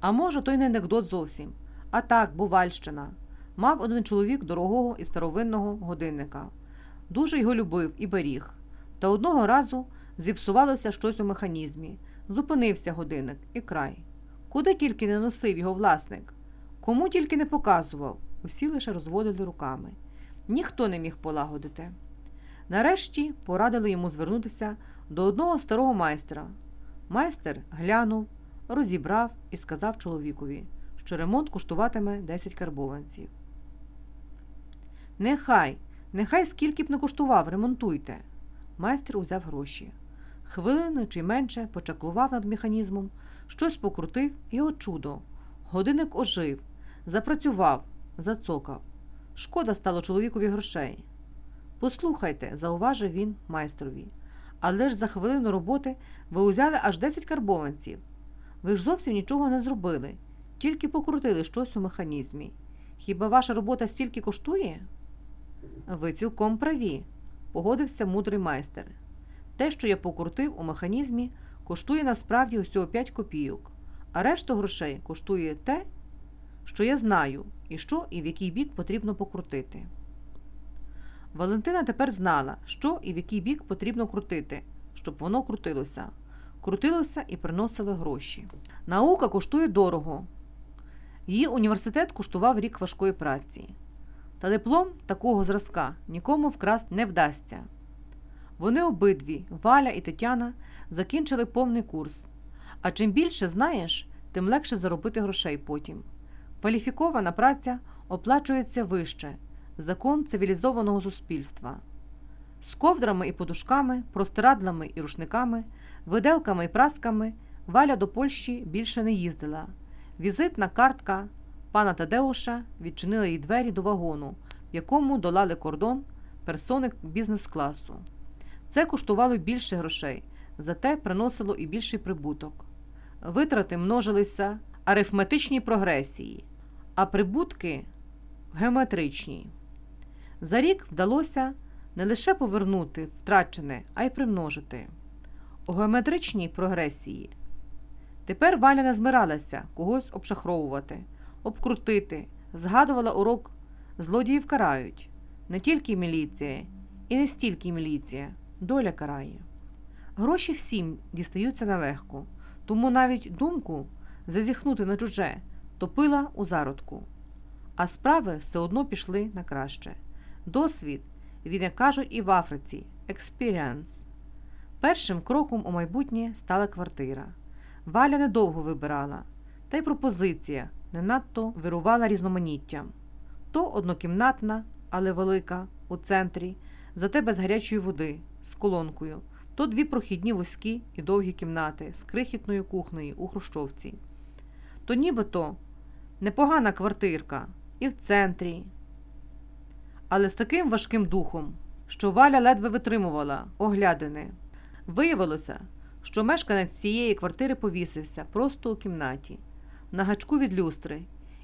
А може, то й не анекдот зовсім. А так, бувальщина. Мав один чоловік дорогого і старовинного годинника. Дуже його любив і беріг. Та одного разу зіпсувалося щось у механізмі. Зупинився годинник і край. Куди тільки не носив його власник, кому тільки не показував, усі лише розводили руками. Ніхто не міг полагодити. Нарешті порадили йому звернутися до одного старого майстра. Майстер глянув, розібрав і сказав чоловікові, що ремонт коштуватиме 10 карбованців. Нехай, нехай скільки б не коштував, ремонтуйте. Майстер узяв гроші. Хвилину чи менше почаклував над механізмом, щось покрутив і от чудо. Годинник ожив, запрацював, зацокав. Шкода стало чоловікові грошей. Послухайте, зауважив він майстрові. Але ж за хвилину роботи ви узяли аж 10 карбованців. Ви ж зовсім нічого не зробили, тільки покрутили щось у механізмі. Хіба ваша робота стільки коштує? Ви цілком праві, погодився мудрий майстер. Те, що я покрутив у механізмі, коштує насправді усього 5 копійок, а решту грошей коштує те, що я знаю, і що і в який бік потрібно покрутити. Валентина тепер знала, що і в який бік потрібно крутити, щоб воно крутилося. Крутилося і приносило гроші. Наука коштує дорого. Її університет коштував рік важкої праці. Та диплом такого зразка нікому вкрасти не вдасться. Вони обидві, Валя і Тетяна, закінчили повний курс. А чим більше знаєш, тим легше заробити грошей потім. Кваліфікована праця оплачується вище закон цивілізованого суспільства. З ковдрами і подушками, простирадлами і рушниками, виделками і прастками Валя до Польщі більше не їздила. Візитна картка пана Тадеуша відчинила їй двері до вагону, в якому долали кордон персони бізнес-класу. Це коштувало більше грошей, зате приносило і більший прибуток. Витрати множилися арифметичній прогресії, а прибутки геометричній. За рік вдалося не лише повернути втрачене, а й примножити. Геометричній прогресії. Тепер Валя не змиралася когось обшахровувати, обкрутити, згадувала урок злодіїв карають. Не тільки міліція, і не стільки міліція, доля карає. Гроші всім дістаються нелегко, тому навіть думку зазіхнути на чуже топила у зародку. А справи все одно пішли на краще. Досвід, він, як кажуть, і в Африці experience. Першим кроком у майбутнє стала квартира. Валя недовго вибирала, та й пропозиція не надто вирувала різноманіттям. То однокімнатна, але велика, у центрі, зате без гарячої води, з колонкою, то дві прохідні вузькі і довгі кімнати з крихітною кухнею у Хрущовці. То нібито непогана квартирка і в центрі, але з таким важким духом, що Валя ледве витримувала оглядини. Виявилося, що мешканець цієї квартири повісився просто у кімнаті, на гачку від люстри,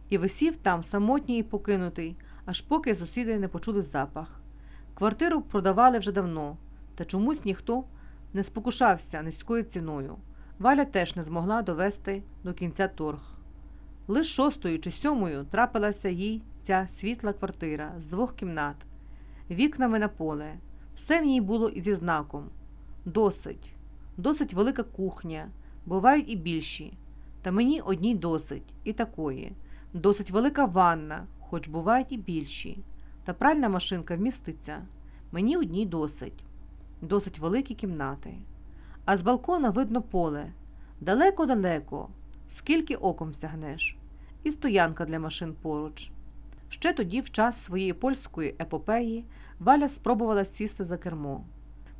і висів там самотній і покинутий, аж поки сусіди не почули запах. Квартиру продавали вже давно, та чомусь ніхто не спокушався низькою ціною. Валя теж не змогла довести до кінця торг. Лиш шостою чи сьомою трапилася їй ця світла квартира з двох кімнат, вікнами на поле. Все в ній було і зі знаком досить, досить велика кухня, бувають і більші. Та мені одній досить і такої, досить велика ванна, хоч бувають і більші. Та пральна машинка вміститься. Мені одній досить, досить великі кімнати. А з балкона видно поле далеко-далеко, скільки оком сягнеш, і стоянка для машин поруч. Ще тоді, в час своєї польської епопеї, Валя спробувала сісти за кермо.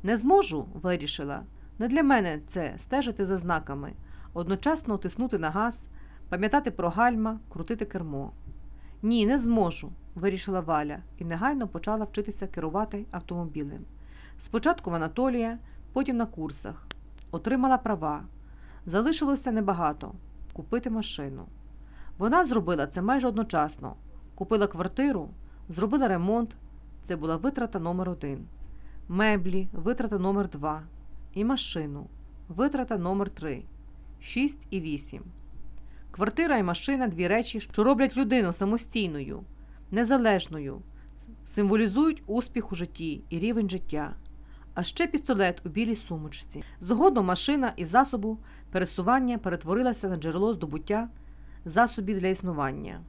Не зможу, вирішила, не для мене це стежити за знаками, одночасно тиснути на газ, пам'ятати про гальма, крутити кермо. Ні, не зможу, вирішила Валя і негайно почала вчитися керувати автомобілем. Спочатку в Анатолія, потім на курсах. Отримала права. Залишилося небагато купити машину. Вона зробила це майже одночасно. Купила квартиру, зробила ремонт. Це була витрата номер один. Меблі, витрата номер два. І машину, витрата номер три. Шість і вісім. Квартира і машина дві речі, що роблять людину самостійною, незалежною, символізують успіх у житті і рівень життя. А ще пістолет у білій сумочці. Згодом машина із засобу пересування перетворилася на джерело здобуття засобів для існування.